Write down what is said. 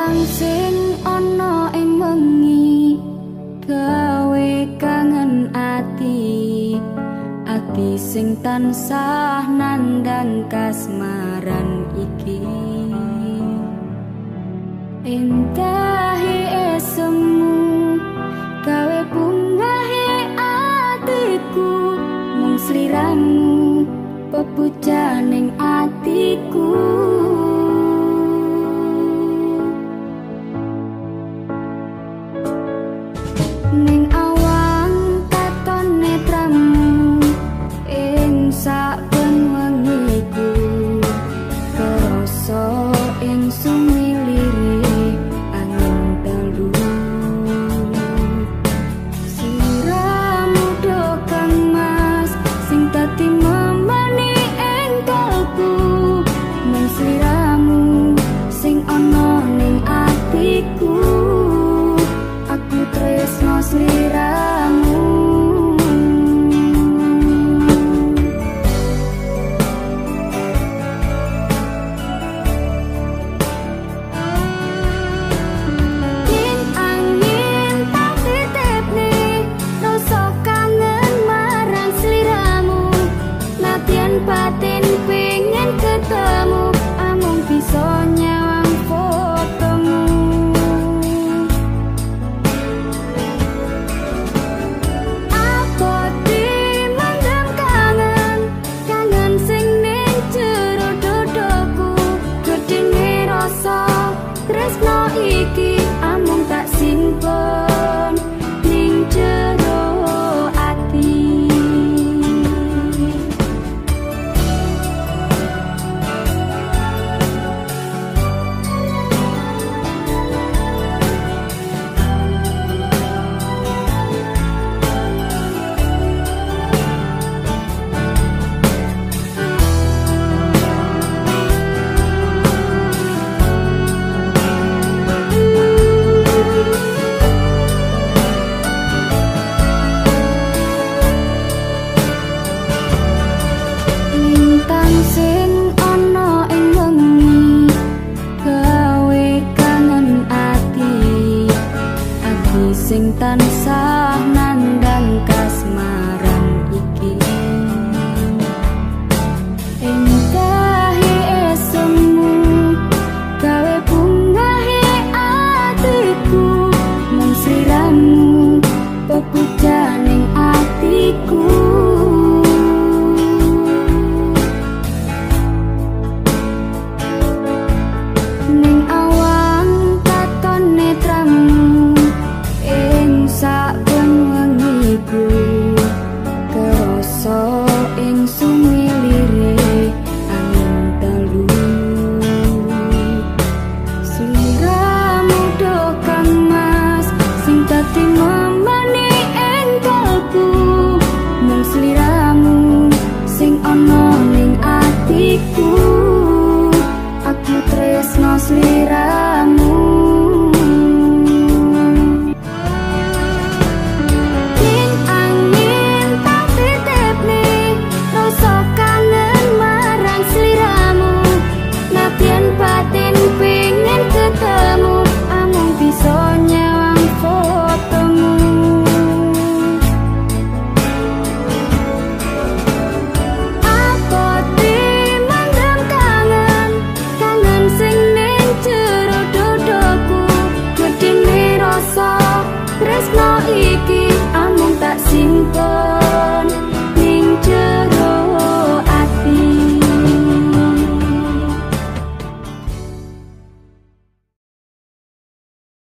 kang sing ana ing wengi gawe kangen ati ati sing tansah nandang kasmaran iki. Entah